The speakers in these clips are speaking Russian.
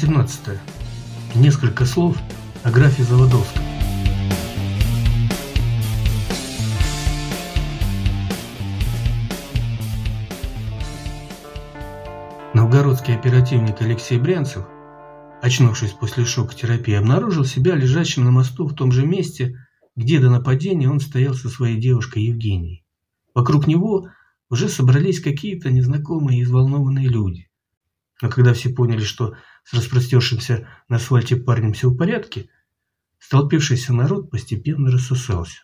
18. Несколько слов о графе Заводовском. Новгородский оперативник Алексей Брянцев, очнувшись после шок-терапии, обнаружил себя лежащим на мосту в том же месте, где до нападения он стоял со своей девушкой Евгенией. Вокруг него уже собрались какие-то незнакомые и взволнованные люди. Но когда все поняли, что с распростершимся на асфальте парнем все в порядке, столпившийся народ постепенно рассосался.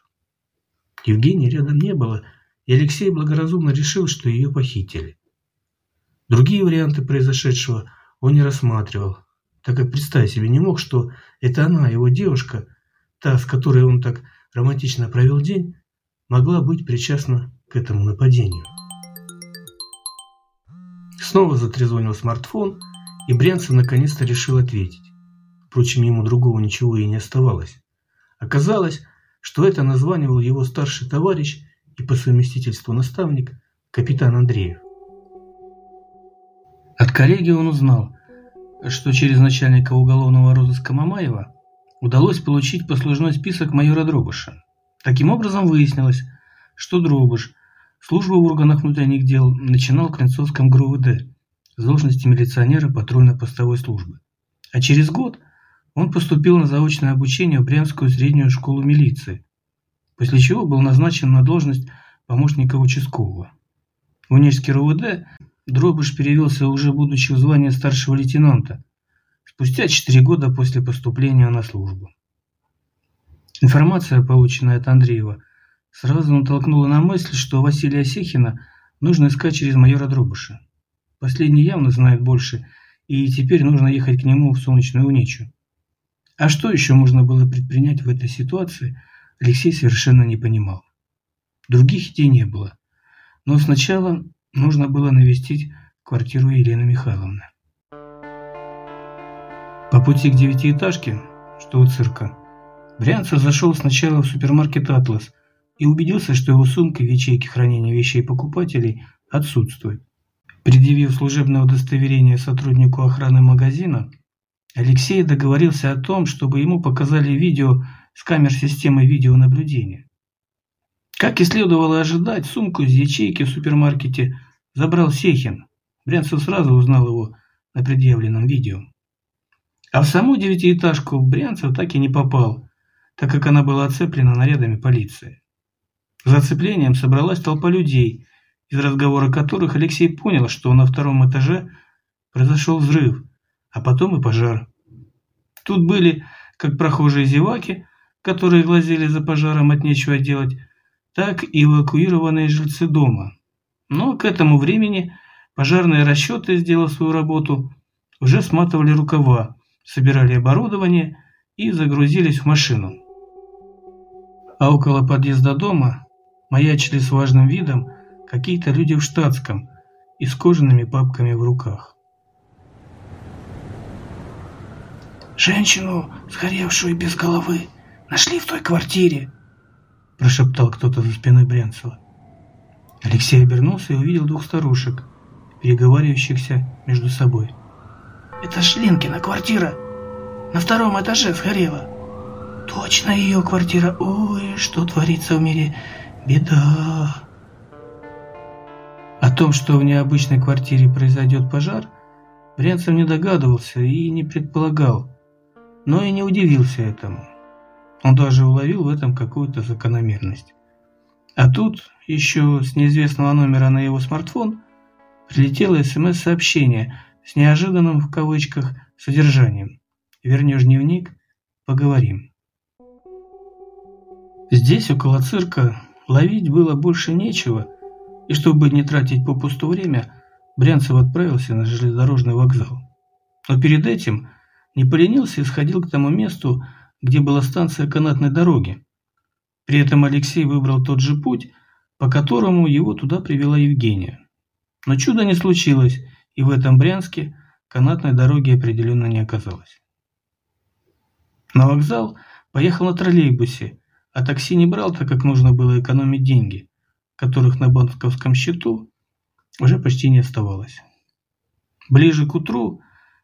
Евгении рядом не было, и Алексей благоразумно решил, что ее похитили. Другие варианты произошедшего он не рассматривал, так как представить себе не мог, что это она, его девушка, та, с которой он так романтично провел день, могла быть причастна к этому нападению. Снова затрезвонил смартфон, и Брянцев наконец-то решил ответить. Впрочем, ему другого ничего и не оставалось. Оказалось, что это названивал его старший товарищ и по совместительству наставник, капитан Андреев. От коллеги он узнал, что через начальника уголовного розыска Мамаева удалось получить послужной список майора Дробыша. Таким образом выяснилось, что Дробыш службу в органах внутренних дел начинал в Клинцовском ГРУВД с должности милиционера патрульно-постовой службы. А через год он поступил на заочное обучение в Брянскую среднюю школу милиции, после чего был назначен на должность помощника участкового. В Унежский РУВД Дробыш перевелся уже будучи в звании старшего лейтенанта, спустя 4 года после поступления на службу. Информация, полученная от Андреева, сразу натолкнула на мысль, что Василия Сехина нужно искать через майора Дробыша. Последний явно знает больше, и теперь нужно ехать к нему в солнечную уничу. А что еще можно было предпринять в этой ситуации, Алексей совершенно не понимал. Других идей не было. Но сначала нужно было навестить квартиру Елены Михайловны. По пути к девятиэтажке, что у цирка, Брянцев зашел сначала в супермаркет «Атлас» и убедился, что его сумка в ячейке хранения вещей покупателей отсутствует. Предъявив служебное удостоверение сотруднику охраны магазина, Алексей договорился о том, чтобы ему показали видео с камер системы видеонаблюдения. Как и следовало ожидать, сумку из ячейки в супермаркете забрал Сехин. Брянцев сразу узнал его на предъявленном видео. А в саму девятиэтажку Брянцев так и не попал, так как она была оцеплена нарядами полиции. За оцеплением собралась толпа людей, из разговора которых Алексей понял, что на втором этаже произошел взрыв, а потом и пожар. Тут были как прохожие зеваки, которые глазели за пожаром от нечего делать, так и эвакуированные жильцы дома. Но к этому времени пожарные расчеты, сделав свою работу, уже сматывали рукава, собирали оборудование и загрузились в машину. А около подъезда дома маячили с важным видом какие-то люди в штатском и с кожаными папками в руках. «Женщину, сгоревшую без головы, нашли в той квартире», – прошептал кто-то за спиной Брянцева. Алексей обернулся и увидел двух старушек, переговаривающихся между собой. «Это Шлинкина квартира. На втором этаже сгорела. Точно ее квартира. Ой, что творится в мире. Беда!» О том, что в необычной квартире произойдет пожар, Брянцев не догадывался и не предполагал, но и не удивился этому. Он даже уловил в этом какую-то закономерность. А тут еще с неизвестного номера на его смартфон прилетело СМС-сообщение с неожиданным в кавычках содержанием. Вернешь дневник, поговорим. Здесь, около цирка, ловить было больше нечего, и чтобы не тратить попусту время, Брянцев отправился на железнодорожный вокзал. Но перед этим не поленился и сходил к тому месту, где была станция канатной дороги, при этом Алексей выбрал тот же путь, по которому его туда привела Евгения. Но чуда не случилось, и в этом Брянске канатной дороги определенно не оказалось. На вокзал поехал на троллейбусе, а такси не брал, так как нужно было экономить деньги, которых на банковском счету уже почти не оставалось. Ближе к утру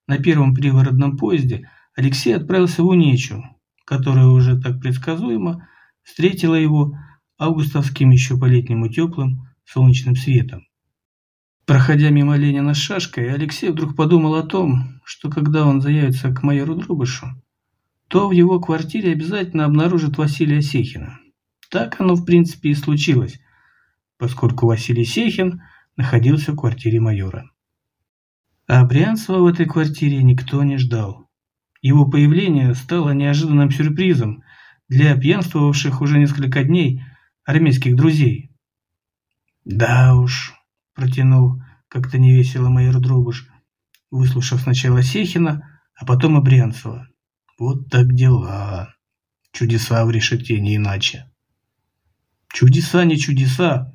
на первом привородном поезде Алексей отправился в Унечу, которая уже так предсказуемо встретила его августовским еще по-летнему теплым солнечным светом. Проходя мимо Ленина с шашкой, Алексей вдруг подумал о том, что когда он заявится к майору Дробышу, то в его квартире обязательно обнаружит Василия Сехина. Так оно, в принципе, и случилось, поскольку Василий Сехин находился в квартире майора. А Брянцева в этой квартире никто не ждал. Его появление стало неожиданным сюрпризом для пьянствовавших уже несколько дней армейских друзей. «Да уж», — протянул как-то невесело майор Дробуш, выслушав сначала Сехина, а потом и Брянцева. «Вот так дела. Чудеса в решете, не иначе». «Чудеса не чудеса,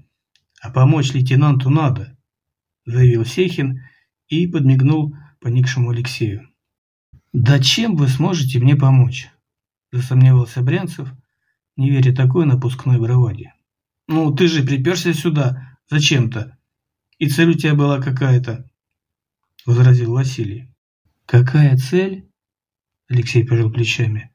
а помочь лейтенанту надо», — заявил Сехин и подмигнул поникшему Алексею. «Да чем вы сможете мне помочь?» – засомневался Брянцев, не веря такой напускной браваде. «Ну, ты же приперся сюда зачем-то, и цель у тебя была какая-то», – возразил Василий. «Какая цель?» – Алексей пожал плечами.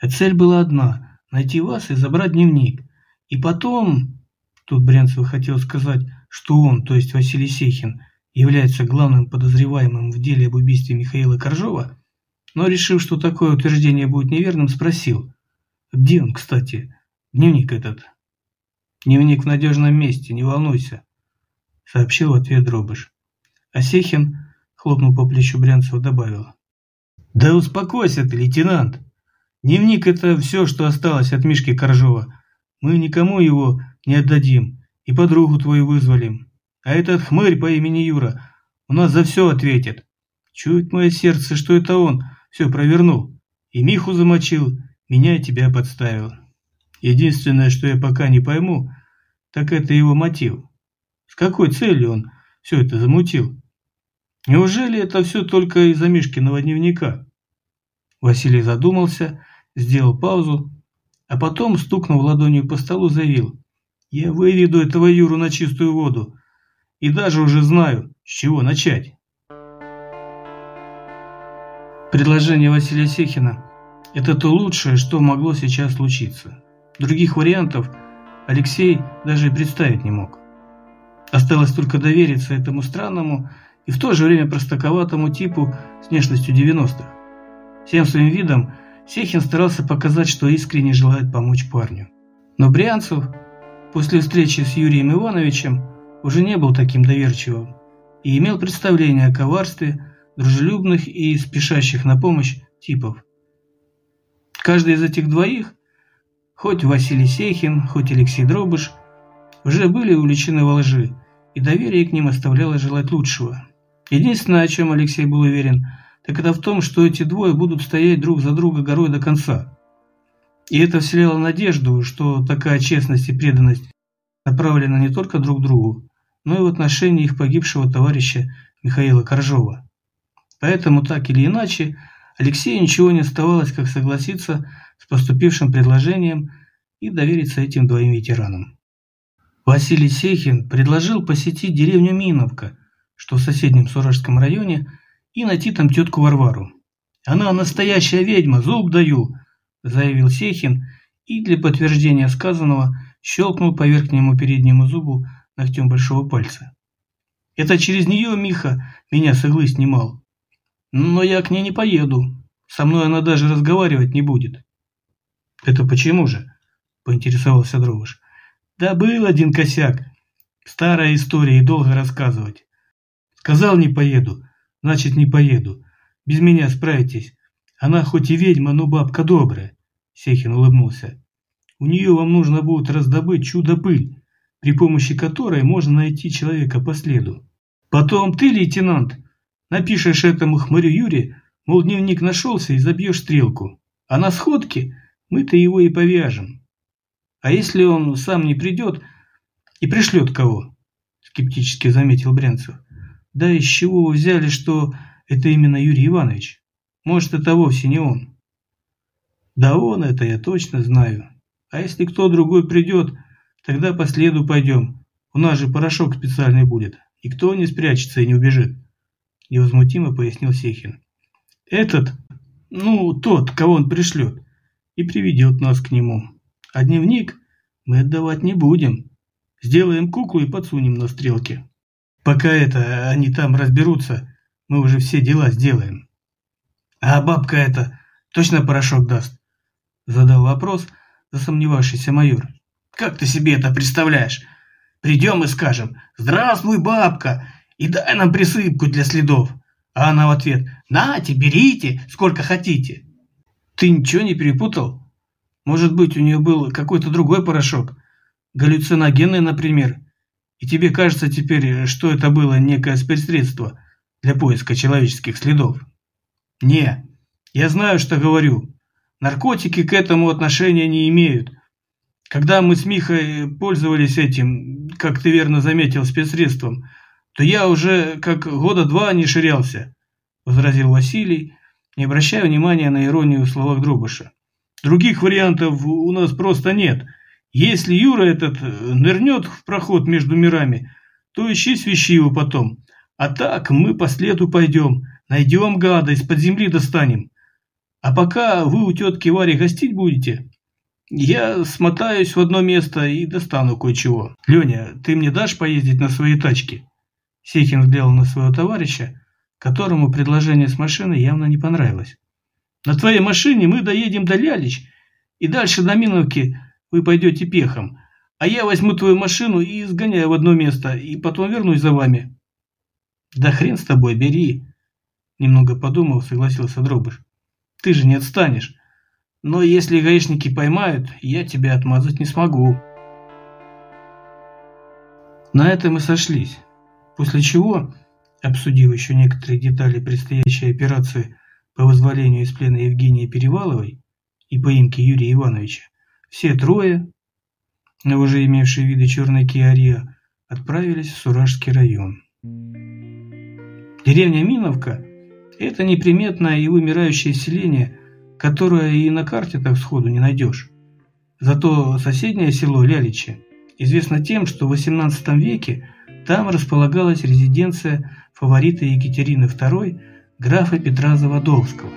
«А цель была одна – найти вас и забрать дневник. И потом...» Тут Брянцев хотел сказать, что он, то есть Василий Сехин, является главным подозреваемым в деле об убийстве Михаила Коржова, но, решив, что такое утверждение будет неверным, спросил, где он, кстати, дневник этот? Дневник в надежном месте, не волнуйся, сообщил в ответ Дробыш. А Сехин, хлопнул по плечу Брянцева, добавил. Да успокойся ты, лейтенант. Дневник – это все, что осталось от Мишки Коржова. Мы никому его не отдадим и подругу твою вызволим. А этот хмырь по имени Юра у нас за все ответит. Чует мое сердце, что это он все провернул. И Миху замочил, меня и тебя подставил. Единственное, что я пока не пойму, так это его мотив. С какой целью он все это замутил? Неужели это все только из-за Мишкиного дневника? Василий задумался, сделал паузу, а потом, стукнув ладонью по столу, заявил. «Я выведу этого Юру на чистую воду и даже уже знаю, с чего начать. Предложение Василия Сехина – это то лучшее, что могло сейчас случиться. Других вариантов Алексей даже представить не мог. Осталось только довериться этому странному и в то же время простаковатому типу с внешностью 90-х. Всем своим видом Сехин старался показать, что искренне желает помочь парню. Но Брянцев после встречи с Юрием Ивановичем уже не был таким доверчивым и имел представление о коварстве дружелюбных и спешащих на помощь типов. Каждый из этих двоих, хоть Василий Сейхин, хоть Алексей Дробыш, уже были увлечены во лжи, и доверие к ним оставляло желать лучшего. Единственное, о чем Алексей был уверен, так это в том, что эти двое будут стоять друг за друга горой до конца. И это вселяло надежду, что такая честность и преданность направлена не только друг другу, но и в отношении их погибшего товарища Михаила Коржова. Поэтому так или иначе Алексею ничего не оставалось, как согласиться с поступившим предложением и довериться этим двоим ветеранам. Василий Сехин предложил посетить деревню Миновка, что в соседнем Суражском районе, и найти там тетку Варвару. «Она настоящая ведьма, зуб даю», – заявил Сехин, и для подтверждения сказанного щелкнул по верхнему переднему зубу ногтем большого пальца. «Это через нее Миха меня с иглы снимал. Но я к ней не поеду. Со мной она даже разговаривать не будет». «Это почему же?» – поинтересовался Дровыш. «Да был один косяк. Старая история и долго рассказывать. Сказал не поеду, значит не поеду. Без меня справитесь. Она хоть и ведьма, но бабка добрая». Сехин улыбнулся. «У нее вам нужно будет раздобыть чудо-пыль при помощи которой можно найти человека по следу. Потом ты, лейтенант, напишешь этому хмырю Юре, мол, дневник нашелся и забьешь стрелку. А на сходке мы-то его и повяжем. А если он сам не придет и пришлет кого? Скептически заметил Брянцев. Да из чего вы взяли, что это именно Юрий Иванович? Может, это вовсе не он? Да он, это я точно знаю. А если кто другой придет, Тогда по следу пойдем. У нас же порошок специальный будет. Никто не спрячется и не убежит. Невозмутимо пояснил Сехин. Этот, ну, тот, кого он пришлет, и приведет нас к нему. А дневник мы отдавать не будем. Сделаем куклу и подсунем на стрелки. Пока это они там разберутся, мы уже все дела сделаем. А бабка эта точно порошок даст? Задал вопрос засомневавшийся майор. Как ты себе это представляешь? Придем и скажем «Здравствуй, бабка!» и дай нам присыпку для следов. А она в ответ «Нате, берите, сколько хотите». Ты ничего не перепутал? Может быть, у нее был какой-то другой порошок? Галлюциногенный, например? И тебе кажется теперь, что это было некое спецсредство для поиска человеческих следов? Не, я знаю, что говорю. Наркотики к этому отношения не имеют. Когда мы с Михой пользовались этим, как ты верно заметил, спецсредством, то я уже как года два не ширялся, возразил Василий, не обращая внимания на иронию в словах Дробыша. Других вариантов у нас просто нет. Если Юра этот нырнет в проход между мирами, то ищи свищи его потом. А так мы по следу пойдем, найдем гада, из-под земли достанем. А пока вы у тетки Вари гостить будете, я смотаюсь в одно место и достану кое-чего. Леня, ты мне дашь поездить на своей тачке? Сехин взглянул на своего товарища, которому предложение с машиной явно не понравилось. На твоей машине мы доедем до Лялич, и дальше до Миновки вы пойдете пехом, а я возьму твою машину и сгоняю в одно место, и потом вернусь за вами. Да хрен с тобой, бери. Немного подумал, согласился Дробыш. Ты же не отстанешь. Но если гаишники поймают, я тебя отмазать не смогу. На этом мы сошлись. После чего, обсудив еще некоторые детали предстоящей операции по вызволению из плена Евгении Переваловой и поимке Юрия Ивановича, все трое, уже имевшие виды черной киария, отправились в Суражский район. Деревня Миновка – это неприметное и вымирающее селение – которое и на карте так сходу не найдешь. Зато соседнее село Ляличи известно тем, что в XVIII веке там располагалась резиденция фаворита Екатерины II графа Петра Заводовского.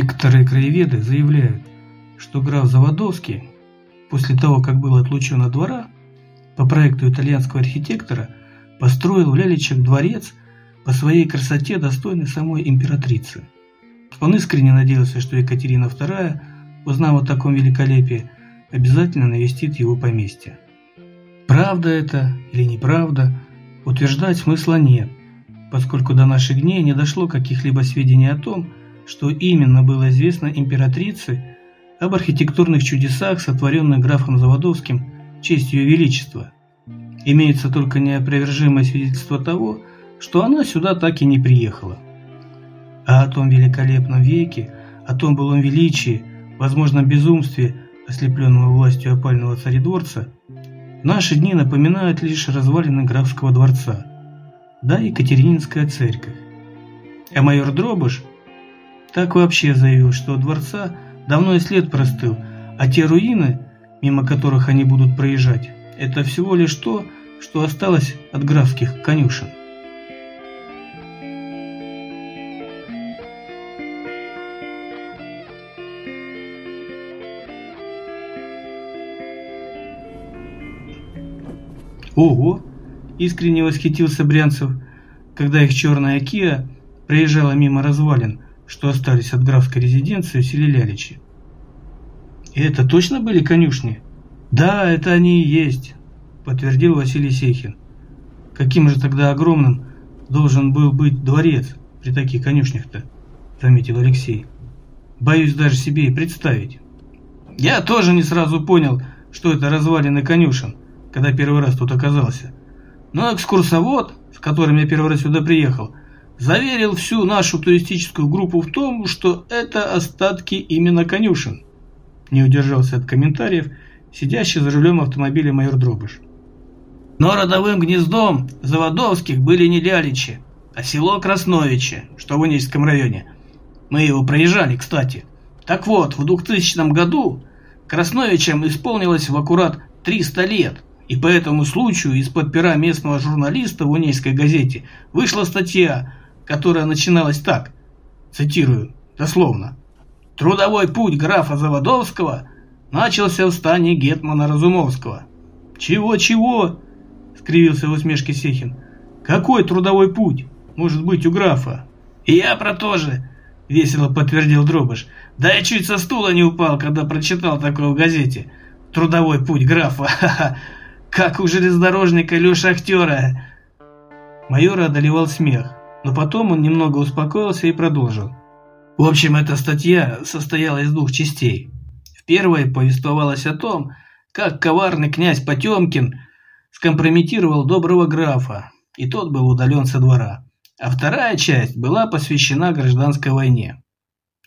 Некоторые краеведы заявляют, что граф Заводовский после того, как был отлучен от двора, по проекту итальянского архитектора – построил в Ляличах дворец по своей красоте достойный самой императрицы. Он искренне надеялся, что Екатерина II, узнав о таком великолепии, обязательно навестит его поместье. Правда это или неправда, утверждать смысла нет, поскольку до наших дней не дошло каких-либо сведений о том, что именно было известно императрице об архитектурных чудесах, сотворенных графом Заводовским в честь ее величества – Имеется только неопровержимое свидетельство того, что она сюда так и не приехала. А о том великолепном веке, о том былом величии, возможно, безумстве, ослепленного властью опального царедворца, наши дни напоминают лишь развалины графского дворца, да Екатерининская церковь. А майор Дробыш так вообще заявил, что дворца давно и след простыл, а те руины, мимо которых они будут проезжать, это всего лишь то, что осталось от графских конюшен. Ого! Искренне восхитился Брянцев, когда их черная Киа проезжала мимо развалин, что остались от графской резиденции в селе Ляличи. И это точно были конюшни? «Да, это они и есть», – подтвердил Василий Сехин. «Каким же тогда огромным должен был быть дворец при таких конюшнях-то?» – заметил Алексей. «Боюсь даже себе и представить». «Я тоже не сразу понял, что это развалины конюшен, когда первый раз тут оказался. Но экскурсовод, с которым я первый раз сюда приехал, заверил всю нашу туристическую группу в том, что это остатки именно конюшен». Не удержался от комментариев – сидящий за рулем автомобиля майор Дробыш. Но родовым гнездом Заводовских были не Ляличи, а село Красновичи, что в Уническом районе. Мы его проезжали, кстати. Так вот, в 2000 году Красновичам исполнилось в аккурат 300 лет, И по этому случаю из-под пера местного журналиста в Унейской газете вышла статья, которая начиналась так, цитирую, дословно. «Трудовой путь графа Заводовского начался в стане Гетмана Разумовского». «Чего-чего?» — скривился в усмешке Сехин. «Какой трудовой путь может быть у графа?» «И я про то же», — весело подтвердил Дробыш. «Да я чуть со стула не упал, когда прочитал такое в газете. Трудовой путь графа, как у железнодорожника или у шахтера». Майора одолевал смех, но потом он немного успокоился и продолжил. В общем, эта статья состояла из двух частей. В первой повествовалось о том, как коварный князь Потемкин скомпрометировал доброго графа, и тот был удален со двора. А вторая часть была посвящена гражданской войне.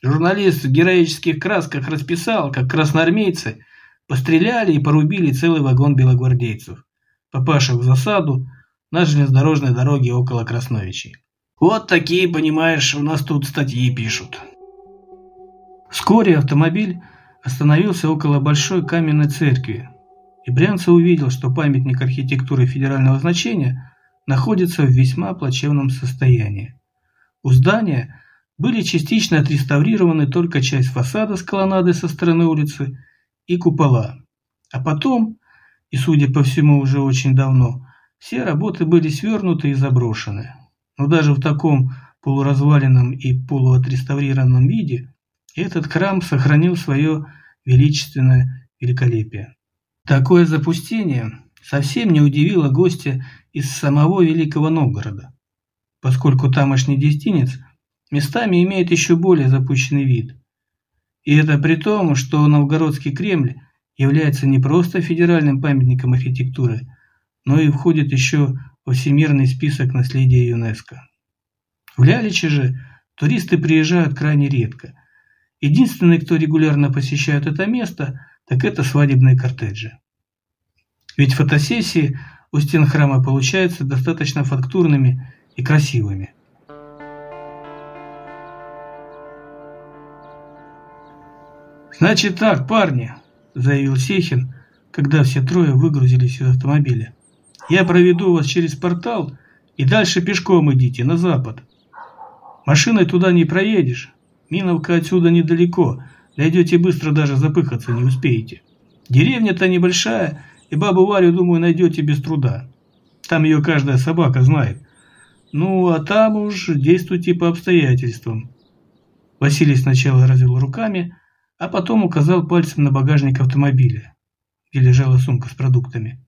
Журналист в героических красках расписал, как красноармейцы постреляли и порубили целый вагон белогвардейцев, попавших в засаду на железнодорожной дороге около Красновичей. Вот такие, понимаешь, у нас тут статьи пишут. Вскоре автомобиль остановился около большой каменной церкви, и Брянцев увидел, что памятник архитектуры федерального значения находится в весьма плачевном состоянии. У здания были частично отреставрированы только часть фасада с колоннадой со стороны улицы и купола. А потом, и судя по всему уже очень давно, все работы были свернуты и заброшены. Но даже в таком полуразваленном и полуотреставрированном виде этот храм сохранил свое величественное великолепие. Такое запустение совсем не удивило гостя из самого Великого Новгорода, поскольку тамошний дестинец местами имеет еще более запущенный вид. И это при том, что Новгородский Кремль является не просто федеральным памятником архитектуры, но и входит еще во всемирный список наследия ЮНЕСКо. В Ляличе же туристы приезжают крайне редко. Единственный, кто регулярно посещает это место, так это свадебные кортеджи. Ведь фотосессии у стен храма получаются достаточно фактурными и красивыми. «Значит так, парни», – заявил Сехин, когда все трое выгрузились из автомобиля. Я проведу вас через портал и дальше пешком идите, на запад. Машиной туда не проедешь. Миновка отсюда недалеко. Дойдете быстро, даже запыхаться не успеете. Деревня-то небольшая, и бабу Варю, думаю, найдете без труда. Там ее каждая собака знает. Ну, а там уж действуйте по обстоятельствам. Василий сначала развел руками, а потом указал пальцем на багажник автомобиля, где лежала сумка с продуктами.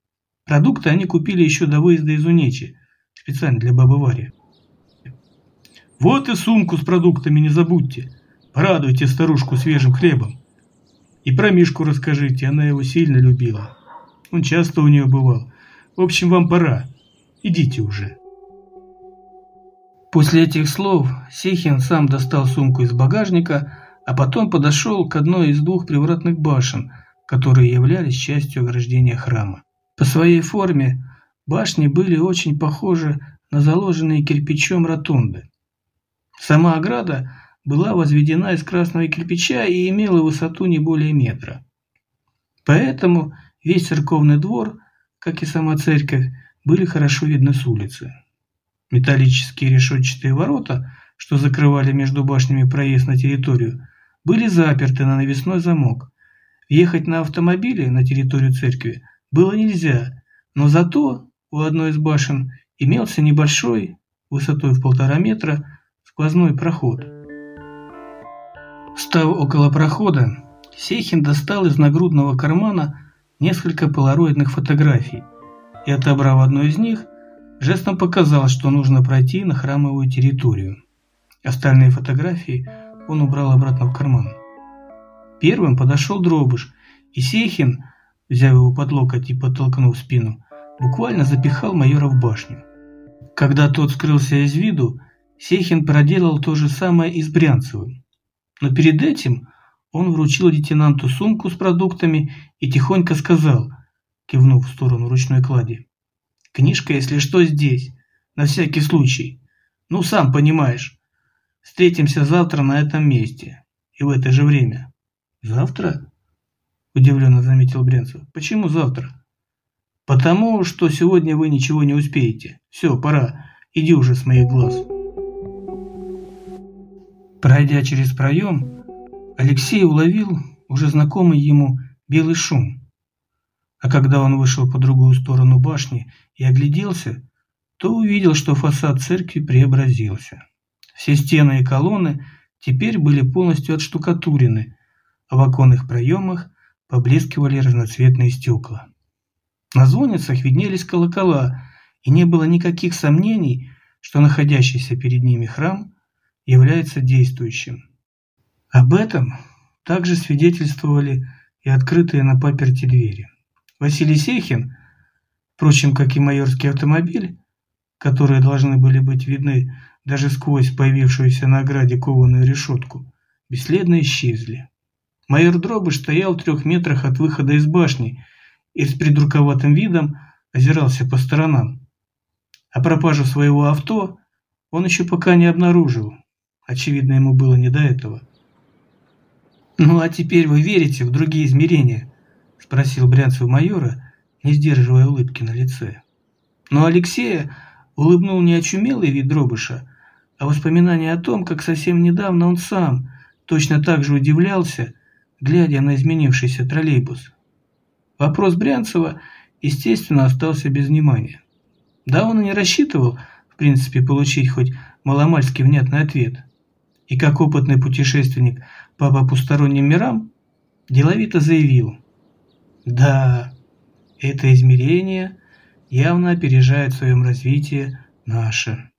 Продукты они купили еще до выезда из Унечи, специально для бабы Вари. Вот и сумку с продуктами не забудьте. Порадуйте старушку свежим хлебом. И про Мишку расскажите, она его сильно любила. Он часто у нее бывал. В общем, вам пора. Идите уже. После этих слов Сехин сам достал сумку из багажника, а потом подошел к одной из двух привратных башен, которые являлись частью ограждения храма. По своей форме башни были очень похожи на заложенные кирпичом ротонды. Сама ограда была возведена из красного кирпича и имела высоту не более метра. Поэтому весь церковный двор, как и сама церковь, были хорошо видны с улицы. Металлические решетчатые ворота, что закрывали между башнями проезд на территорию, были заперты на навесной замок. Въехать на автомобиле на территорию церкви – было нельзя, но зато у одной из башен имелся небольшой, высотой в полтора метра, сквозной проход. Став около прохода, Сейхин достал из нагрудного кармана несколько полароидных фотографий и, отобрав одну из них, жестом показал, что нужно пройти на храмовую территорию. Остальные фотографии он убрал обратно в карман. Первым подошел Дробыш, и Сейхин – взяв его под локоть и подтолкнув спину, буквально запихал майора в башню. Когда тот скрылся из виду, Сехин проделал то же самое и с Брянцевым. Но перед этим он вручил лейтенанту сумку с продуктами и тихонько сказал, кивнув в сторону ручной клади, «Книжка, если что, здесь, на всякий случай. Ну, сам понимаешь. Встретимся завтра на этом месте и в это же время». «Завтра?» Удивленно заметил Брянцев. Почему завтра? Потому что сегодня вы ничего не успеете. Все, пора. Иди уже с моих глаз. Пройдя через проем, Алексей уловил уже знакомый ему белый шум. А когда он вышел по другую сторону башни и огляделся, то увидел, что фасад церкви преобразился. Все стены и колонны теперь были полностью отштукатурены, а в оконных проемах поблескивали разноцветные стекла. На звонницах виднелись колокола, и не было никаких сомнений, что находящийся перед ними храм является действующим. Об этом также свидетельствовали и открытые на паперти двери. Василий Сехин, впрочем, как и майорский автомобиль, которые должны были быть видны даже сквозь появившуюся на ограде кованую решетку, бесследно исчезли. Майор Дробыш стоял в трех метрах от выхода из башни и с придурковатым видом озирался по сторонам. А пропажу своего авто он еще пока не обнаружил. Очевидно, ему было не до этого. «Ну а теперь вы верите в другие измерения?» – спросил Брянцев майора, не сдерживая улыбки на лице. Но Алексея улыбнул не очумелый вид дробыша, а воспоминание о том, как совсем недавно он сам точно так же удивлялся, глядя на изменившийся троллейбус. Вопрос Брянцева, естественно, остался без внимания. Да, он и не рассчитывал, в принципе, получить хоть маломальски внятный ответ. И как опытный путешественник по потусторонним мирам, деловито заявил. Да, это измерение явно опережает в своем развитии наше.